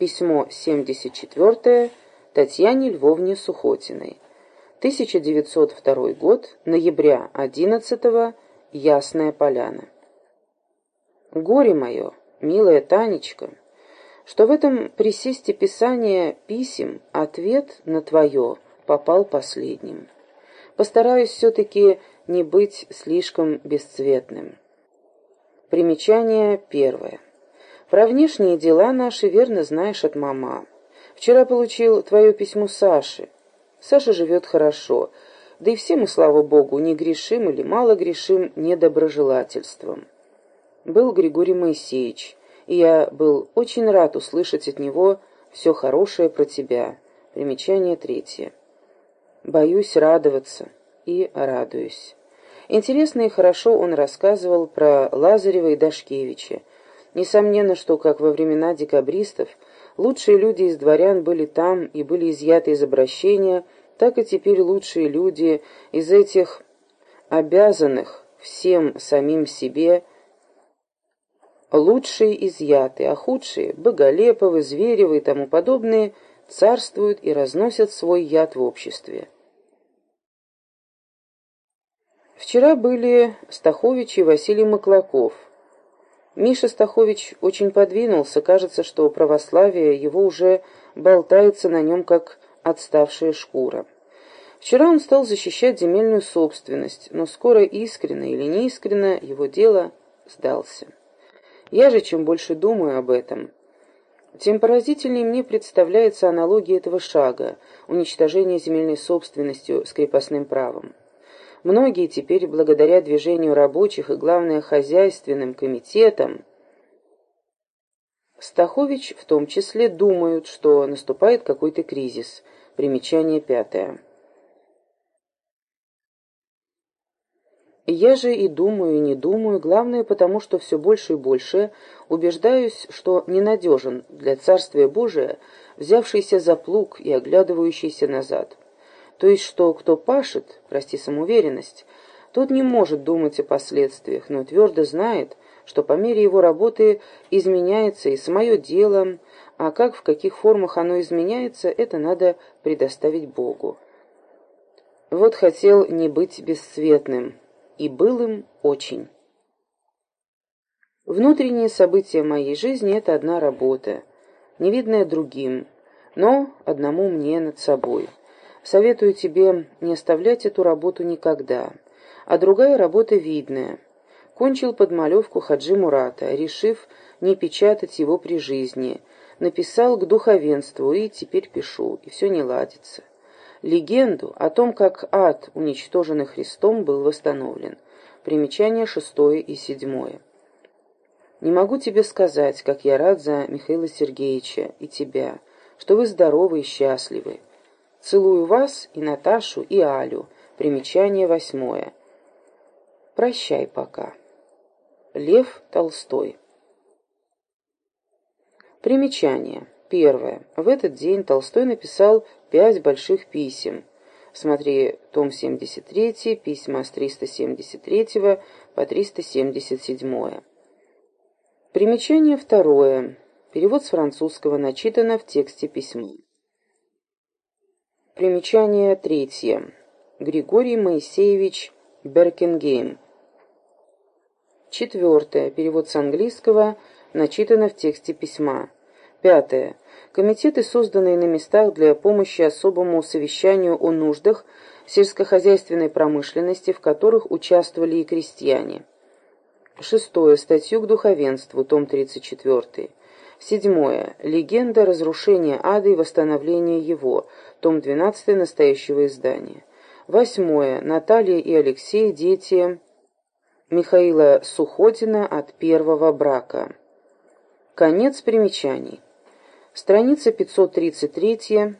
Письмо 74 Татьяне Львовне Сухотиной. 1902 год, ноября 11 Ясная Поляна. Горе мое, милая Танечка, что в этом присесте писания писем ответ на твое попал последним. Постараюсь все-таки не быть слишком бесцветным. Примечание первое. Про внешние дела наши верно знаешь от мама. Вчера получил твое письмо Саши. Саша живет хорошо, да и все мы, слава богу, не грешим или мало грешим недоброжелательством. Был Григорий Моисеевич, и я был очень рад услышать от него все хорошее про тебя. Примечание третье. Боюсь радоваться и радуюсь. Интересно и хорошо он рассказывал про Лазарева и Дашкевича. Несомненно, что, как во времена декабристов, лучшие люди из дворян были там и были изъяты из обращения, так и теперь лучшие люди из этих обязанных всем самим себе лучшие изъяты, а худшие, Боголеповы, Зверевы и тому подобные, царствуют и разносят свой яд в обществе. Вчера были Стахович и Василий Маклаков. Миша Стахович очень подвинулся, кажется, что православие его уже болтается на нем, как отставшая шкура. Вчера он стал защищать земельную собственность, но скоро искренно или неискренно его дело сдался. Я же, чем больше думаю об этом, тем поразительнее мне представляется аналогия этого шага – уничтожения земельной собственностью с крепостным правом. Многие теперь, благодаря движению рабочих и, главное, хозяйственным комитетам, Стахович в том числе думают, что наступает какой-то кризис. Примечание пятое. Я же и думаю, и не думаю, главное потому, что все больше и больше убеждаюсь, что ненадежен для Царствия Божия, взявшийся за плуг и оглядывающийся назад. То есть, что кто пашет, прости самоуверенность, тот не может думать о последствиях, но твердо знает, что по мере его работы изменяется и самое дело, а как, в каких формах оно изменяется, это надо предоставить Богу. Вот хотел не быть бесцветным, и был им очень. Внутренние события моей жизни — это одна работа, невидная другим, но одному мне над собой. Советую тебе не оставлять эту работу никогда. А другая работа видная. Кончил подмалевку Хаджи Мурата, решив не печатать его при жизни. Написал к духовенству и теперь пишу, и все не ладится. Легенду о том, как ад, уничтоженный Христом, был восстановлен. Примечание шестое и седьмое. Не могу тебе сказать, как я рад за Михаила Сергеевича и тебя, что вы здоровы и счастливы. Целую вас и Наташу, и Алю. Примечание восьмое. Прощай пока. Лев Толстой. Примечание. Первое. В этот день Толстой написал пять больших писем. Смотри том 73, письма с 373 по 377. Примечание второе. Перевод с французского начитано в тексте письма. Примечание третье. Григорий Моисеевич Беркингейм. Четвертое. Перевод с английского, начитано в тексте письма. Пятое. Комитеты, созданные на местах для помощи особому совещанию о нуждах сельскохозяйственной промышленности, в которых участвовали и крестьяне. Шестое. Статью к духовенству, том 34. Седьмое. Легенда разрушения ада и восстановления его. Том 12 настоящего издания. Восьмое. Наталья и Алексей, дети Михаила Суходина от первого брака. Конец примечаний. Страница 533